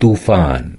tufan.